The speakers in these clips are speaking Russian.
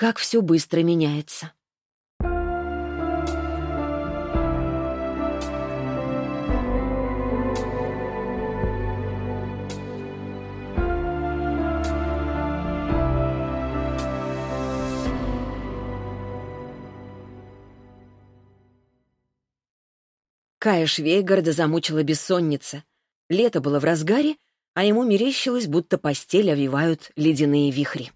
как все быстро меняется. Кая Швейгарда замучила бессонница. Лето было в разгаре, а ему мерещилось, будто постель овивают ледяные вихри.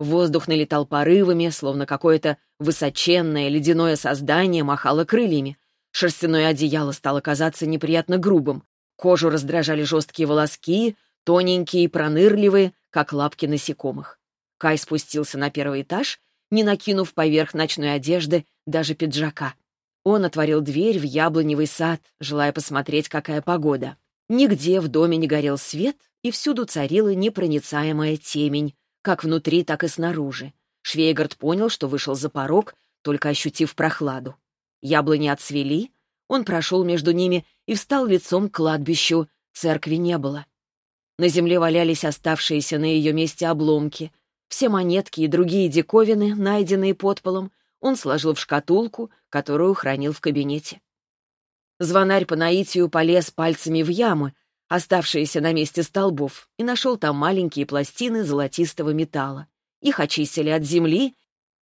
Воздух налетал порывами, словно какое-то высоченное ледяное создание махало крыльями. Шерстяное одеяло стало казаться неприятно грубым. Кожу раздражали жесткие волоски, тоненькие и пронырливые, как лапки насекомых. Кай спустился на первый этаж, не накинув поверх ночной одежды даже пиджака. Он отворил дверь в яблоневый сад, желая посмотреть, какая погода. Нигде в доме не горел свет, и всюду царила непроницаемая темень, как внутри, так и снаружи. Швейгард понял, что вышел за порог, только ощутив прохладу. Яблони отцвели, он прошел между ними и встал лицом к кладбищу. Церкви не было. На земле валялись оставшиеся на ее месте обломки. Все монетки и другие диковины, найденные под полом, он сложил в шкатулку, которую хранил в кабинете. Звонарь по наитию полез пальцами в ямы, оставшиеся на месте столбов, и нашел там маленькие пластины золотистого металла. Их очистили от земли,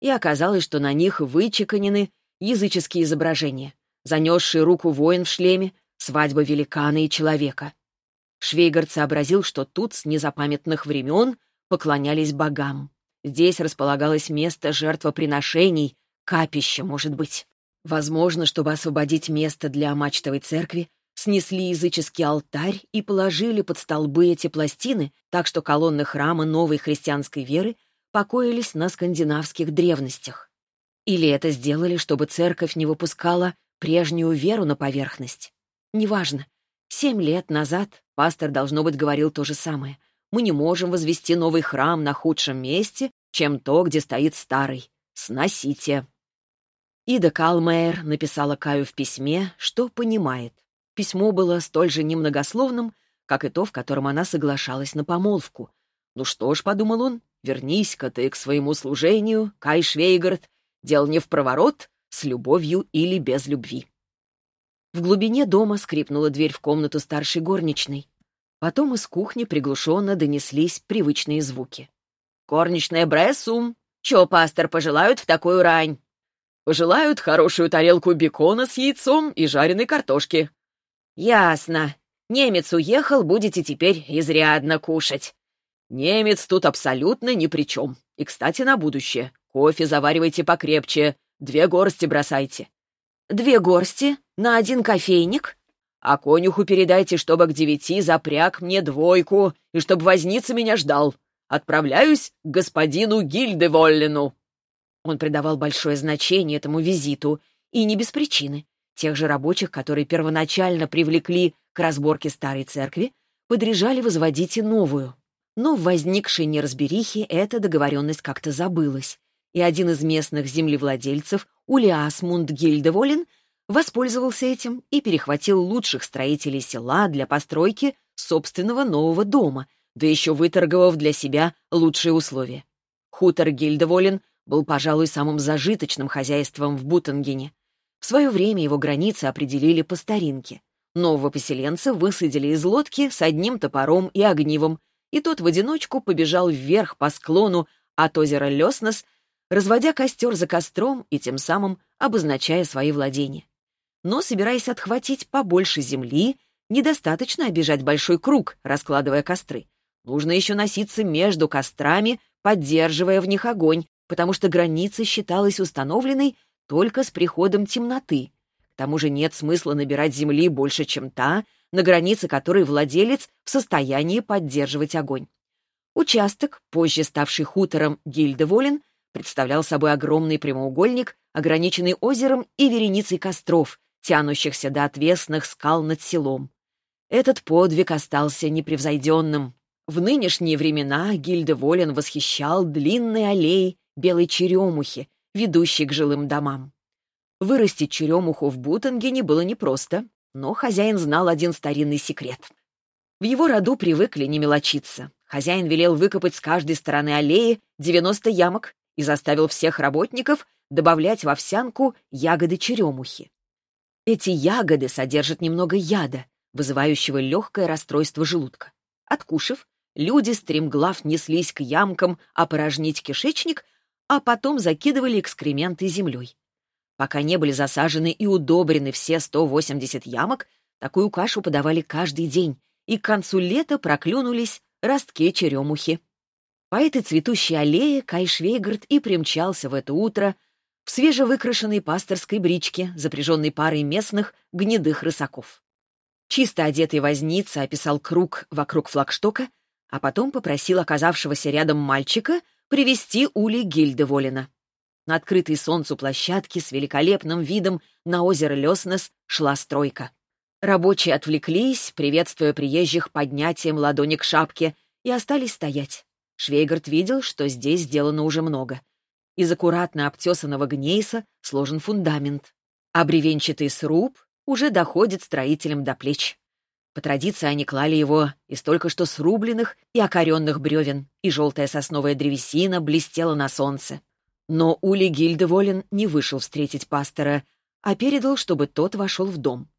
и оказалось, что на них вычеканены языческие изображения. Занесший руку воин в шлеме, свадьба великана и человека. Швейгард сообразил, что тут с незапамятных времен поклонялись богам. Здесь располагалось место жертвоприношений, Капище, может быть. Возможно, чтобы освободить место для мачтовой церкви, снесли языческий алтарь и положили под столбы эти пластины, так что колонны храма новой христианской веры покоились на скандинавских древностях. Или это сделали, чтобы церковь не выпускала прежнюю веру на поверхность. Неважно. Семь лет назад пастор, должно быть, говорил то же самое. Мы не можем возвести новый храм на худшем месте, чем то, где стоит старый. Сносите. Ида Калмейер написала Каю в письме, что понимает. Письмо было столь же немногословным, как и то, в котором она соглашалась на помолвку. «Ну что ж», — подумал он, — «вернись-ка ты к своему служению, Кай Швейгард, дел не в проворот, с любовью или без любви». В глубине дома скрипнула дверь в комнату старшей горничной. Потом из кухни приглушенно донеслись привычные звуки. «Горничная Брессум! Чё пастор пожелают в такую рань?» Пожелают хорошую тарелку бекона с яйцом и жареной картошки». «Ясно. Немец уехал, будете теперь изрядно кушать». «Немец тут абсолютно ни при чем. И, кстати, на будущее. Кофе заваривайте покрепче, две горсти бросайте». «Две горсти? На один кофейник?» «А конюху передайте, чтобы к девяти запряг мне двойку, и чтобы возница меня ждал. Отправляюсь к господину Гильдеволлину». Он придавал большое значение этому визиту, и не без причины. Тех же рабочих, которые первоначально привлекли к разборке старой церкви, подряжали возводить и новую. Но в возникшей неразберихе эта договоренность как-то забылась, и один из местных землевладельцев, Улиасмунд Гильдеволин, воспользовался этим и перехватил лучших строителей села для постройки собственного нового дома, да еще выторговав для себя лучшие условия. Хутор Гильдеволин был, пожалуй, самым зажиточным хозяйством в Бутангене. В свое время его границы определили по старинке. Нового поселенца высадили из лодки с одним топором и огнивом, и тот в одиночку побежал вверх по склону от озера Леснос, разводя костер за костром и тем самым обозначая свои владения. Но, собираясь отхватить побольше земли, недостаточно обижать большой круг, раскладывая костры. Нужно еще носиться между кострами, поддерживая в них огонь, потому что граница считалась установленной только с приходом темноты. К тому же нет смысла набирать земли больше, чем та, на границе которой владелец в состоянии поддерживать огонь. Участок, позже ставший хутором Гильдеволин, представлял собой огромный прямоугольник, ограниченный озером и вереницей костров, тянущихся до отвесных скал над селом. Этот подвиг остался непревзойденным. В нынешние времена Гильдеволин восхищал длинные аллеи белой черемухи, ведущей к жилым домам. Вырастить черемуху в Бутангене было непросто, но хозяин знал один старинный секрет. В его роду привыкли не мелочиться. Хозяин велел выкопать с каждой стороны аллеи 90 ямок и заставил всех работников добавлять в овсянку ягоды черемухи. Эти ягоды содержат немного яда, вызывающего легкое расстройство желудка. Откушав, люди стремглав неслись к ямкам опорожнить кишечник, а потом закидывали экскременты землей. Пока не были засажены и удобрены все 180 ямок, такую кашу подавали каждый день, и к концу лета проклюнулись ростки черемухи. По этой цветущей аллее Кай Швейгард и примчался в это утро в свежевыкрашенной пасторской бричке, запряженной парой местных гнедых рысаков. Чисто одетый возница описал круг вокруг флагштока, а потом попросил оказавшегося рядом мальчика привести Ули Гильдеволина. На открытой солнцу площадке с великолепным видом на озеро Леснес шла стройка. Рабочие отвлеклись, приветствуя приезжих поднятием ладони к шапке, и остались стоять. Швейгард видел, что здесь сделано уже много. Из аккуратно обтесанного гнейса сложен фундамент, а бревенчатый сруб уже доходит строителям до плеч. По традиции они клали его из только что срубленных и окоренных бревен, и желтая сосновая древесина блестела на солнце. Но Ули Гильдеволен не вышел встретить пастора, а передал, чтобы тот вошел в дом.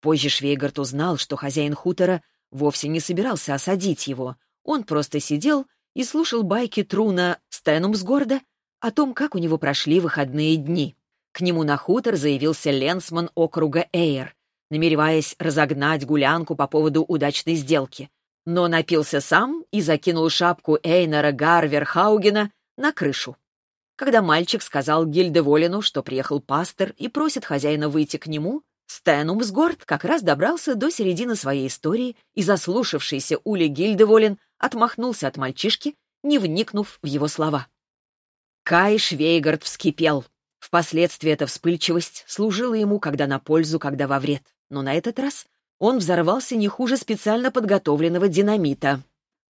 Позже Швейгард узнал, что хозяин хутора вовсе не собирался осадить его. Он просто сидел и слушал байки Труна Стэнумсгорда о том, как у него прошли выходные дни. К нему на хутор заявился ленсман округа Эйр, намереваясь разогнать гулянку по поводу удачной сделки. Но напился сам и закинул шапку Эйнера Гарверхаугена на крышу. Когда мальчик сказал Гильдеволину, что приехал пастор и просит хозяина выйти к нему, Стэнумсгорд как раз добрался до середины своей истории и, заслушавшийся Ули Гильдеволин, отмахнулся от мальчишки, не вникнув в его слова. Кай Швейгард вскипел. Впоследствии эта вспыльчивость служила ему когда на пользу, когда во вред. Но на этот раз он взорвался не хуже специально подготовленного динамита.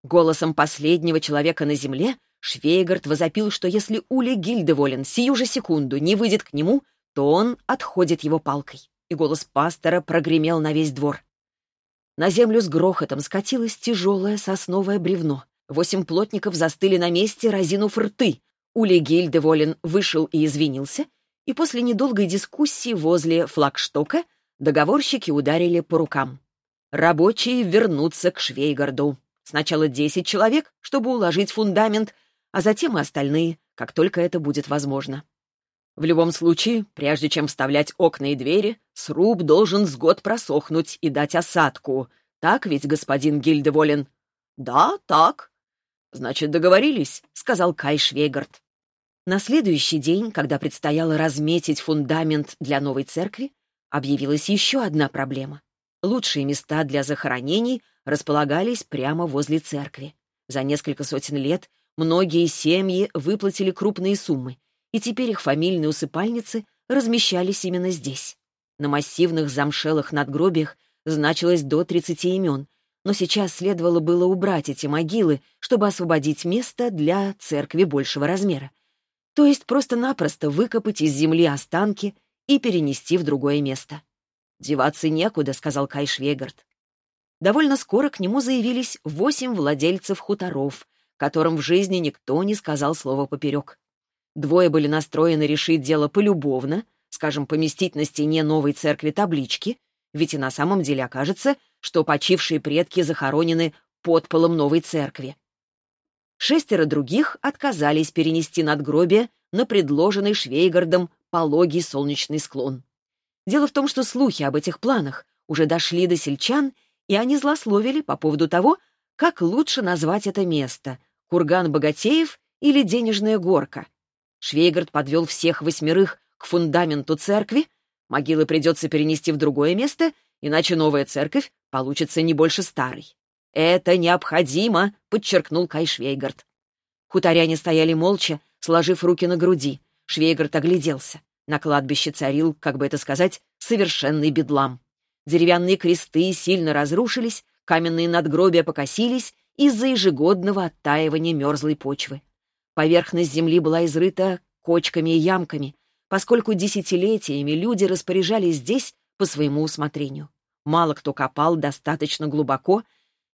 Голосом последнего человека на земле Швейгард возопил, что если Ули Гильдеволен сию же секунду не выйдет к нему, то он отходит его палкой. И голос пастора прогремел на весь двор. На землю с грохотом скатилось тяжелое сосновое бревно. Восемь плотников застыли на месте, разинув рты. Ули Гильдеволен вышел и извинился, и после недолгой дискуссии возле флагштока договорщики ударили по рукам. Рабочие вернутся к Швейгарду. Сначала десять человек, чтобы уложить фундамент, а затем и остальные, как только это будет возможно. В любом случае, прежде чем вставлять окна и двери, сруб должен с год просохнуть и дать осадку. Так ведь, господин Гильдеволен? Да, так. Значит, договорились, сказал Кай Швейгард. На следующий день, когда предстояло разметить фундамент для новой церкви, объявилась еще одна проблема. Лучшие места для захоронений располагались прямо возле церкви. За несколько сотен лет Многие семьи выплатили крупные суммы, и теперь их фамильные усыпальницы размещались именно здесь. На массивных замшелых надгробиях значилось до 30 имен, но сейчас следовало было убрать эти могилы, чтобы освободить место для церкви большего размера. То есть просто-напросто выкопать из земли останки и перенести в другое место. «Деваться некуда», — сказал Кай Швегард. Довольно скоро к нему заявились восемь владельцев хуторов, которым в жизни никто не сказал слова поперек. Двое были настроены решить дело полюбовно, скажем, поместить на стене новой церкви таблички, ведь и на самом деле окажется, что почившие предки захоронены под полом новой церкви. Шестеро других отказались перенести надгробие на предложенный Швейгардом пологий солнечный склон. Дело в том, что слухи об этих планах уже дошли до сельчан, и они злословили по поводу того, как лучше назвать это место — курган богатеев или денежная горка? Швейгард подвел всех восьмерых к фундаменту церкви, могилы придется перенести в другое место, иначе новая церковь получится не больше старой. «Это необходимо», — подчеркнул Кай Швейгард. Хуторяне стояли молча, сложив руки на груди. Швейгард огляделся. На кладбище царил, как бы это сказать, совершенный бедлам. Деревянные кресты сильно разрушились, Каменные надгробия покосились из-за ежегодного оттаивания мерзлой почвы. Поверхность земли была изрыта кочками и ямками, поскольку десятилетиями люди распоряжались здесь по своему усмотрению. Мало кто копал достаточно глубоко,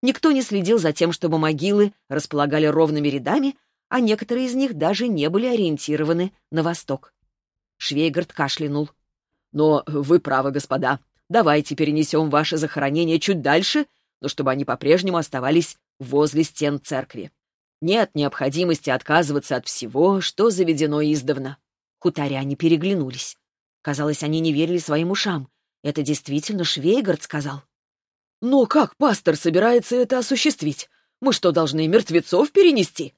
никто не следил за тем, чтобы могилы располагали ровными рядами, а некоторые из них даже не были ориентированы на восток. Швейгард кашлянул. «Но вы правы, господа. Давайте перенесем ваше захоронение чуть дальше, но чтобы они по-прежнему оставались возле стен церкви. Нет необходимости отказываться от всего, что заведено издавна». Хуторяне переглянулись. Казалось, они не верили своим ушам. Это действительно Швейгард сказал. «Но как пастор собирается это осуществить? Мы что, должны мертвецов перенести?»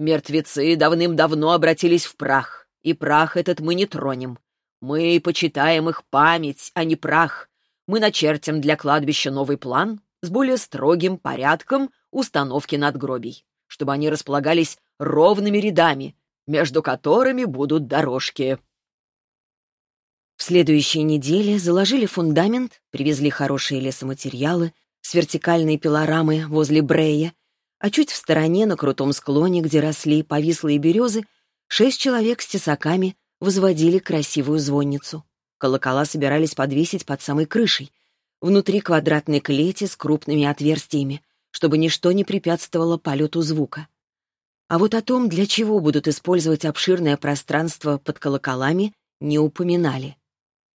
«Мертвецы давным-давно обратились в прах, и прах этот мы не тронем. Мы почитаем их память, а не прах. Мы начертим для кладбища новый план с более строгим порядком установки надгробий, чтобы они располагались ровными рядами, между которыми будут дорожки». В следующей неделе заложили фундамент, привезли хорошие лесоматериалы с вертикальной пилорамы возле Брея, а чуть в стороне, на крутом склоне, где росли повислые березы, шесть человек с тесаками возводили красивую звонницу. Колокола собирались подвесить под самой крышей, внутри квадратной клети с крупными отверстиями, чтобы ничто не препятствовало полету звука. А вот о том, для чего будут использовать обширное пространство под колоколами, не упоминали.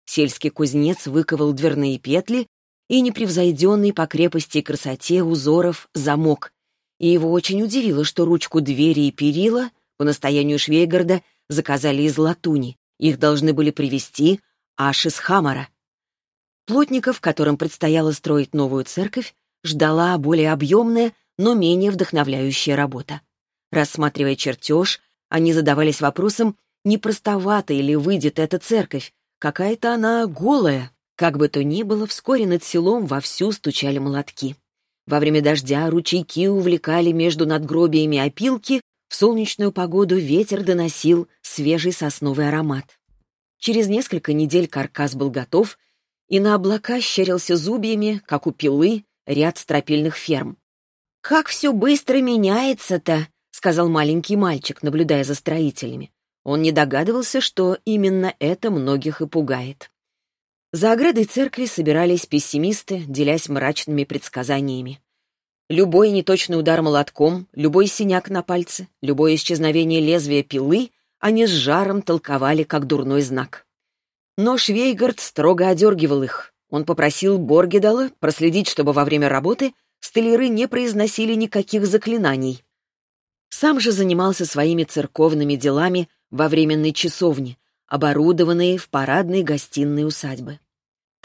Сельский кузнец выковал дверные петли и непревзойденный по крепости и красоте узоров замок. И его очень удивило, что ручку двери и перила по настоянию Швейгарда заказали из латуни. Их должны были привезти аж из Хамара. Плотников, которым предстояло строить новую церковь, ждала более объемная, но менее вдохновляющая работа. Рассматривая чертеж, они задавались вопросом, не простовата ли выйдет эта церковь, Какая-то она голая. Как бы то ни было, вскоре над селом вовсю стучали молотки. Во время дождя ручейки увлекали между надгробиями опилки, в солнечную погоду ветер доносил свежий сосновый аромат. Через несколько недель каркас был готов, и на облака щерился зубьями, как у пилы, ряд стропильных ферм. «Как все быстро меняется-то!» — сказал маленький мальчик, наблюдая за строителями. Он не догадывался, что именно это многих и пугает. За оградой церкви собирались пессимисты, делясь мрачными предсказаниями. Любой неточный удар молотком, любой синяк на пальце, любое исчезновение лезвия пилы они с жаром толковали как дурной знак. Но Швейгард строго одергивал их. Он попросил Боргедала проследить, чтобы во время работы столяры не произносили никаких заклинаний. Сам же занимался своими церковными делами во временной часовне, оборудованной в парадной гостиной усадьбы.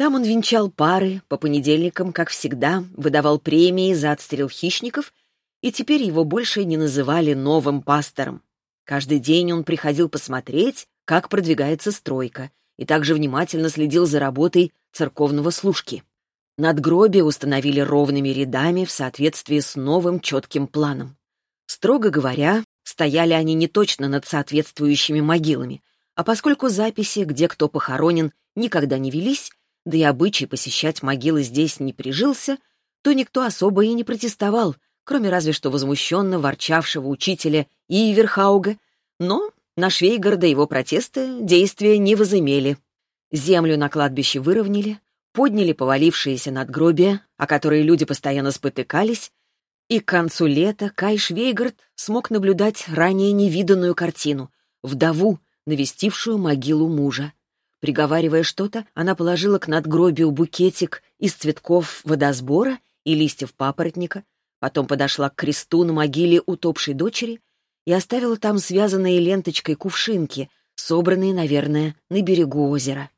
Там он венчал пары, по понедельникам, как всегда, выдавал премии за отстрел хищников, и теперь его больше не называли новым пастором. Каждый день он приходил посмотреть, как продвигается стройка, и также внимательно следил за работой церковного служки. Надгробия установили ровными рядами в соответствии с новым четким планом. Строго говоря, Стояли они не точно над соответствующими могилами, а поскольку записи, где кто похоронен, никогда не велись, да и обычай посещать могилы здесь не прижился, то никто особо и не протестовал, кроме разве что возмущенно ворчавшего учителя Иверхауга, но на Швейгарда его протесты действия не возымели. Землю на кладбище выровняли, подняли повалившиеся надгробия, о которые люди постоянно спотыкались, и к концу лета Кай Швейгард смог наблюдать ранее невиданную картину — вдову, навестившую могилу мужа. Приговаривая что-то, она положила к надгробию букетик из цветков водосбора и листьев папоротника, потом подошла к кресту на могиле утопшей дочери и оставила там связанные ленточкой кувшинки, собранные, наверное, на берегу озера.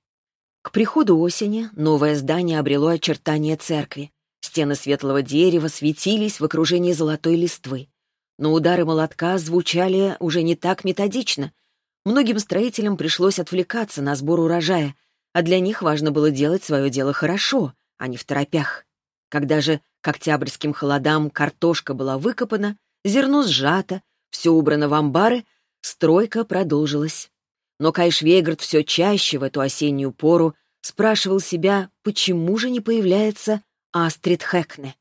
К приходу осени новое здание обрело очертания церкви. Стены светлого дерева светились в окружении золотой листвы. Но удары молотка звучали уже не так методично. Многим строителям пришлось отвлекаться на сбор урожая, а для них важно было делать свое дело хорошо, а не в торопях. Когда же к октябрьским холодам картошка была выкопана, зерно сжато, все убрано в амбары, стройка продолжилась. Но Кайшвейгард все чаще в эту осеннюю пору спрашивал себя, почему же не появляется Астрид Хэкне.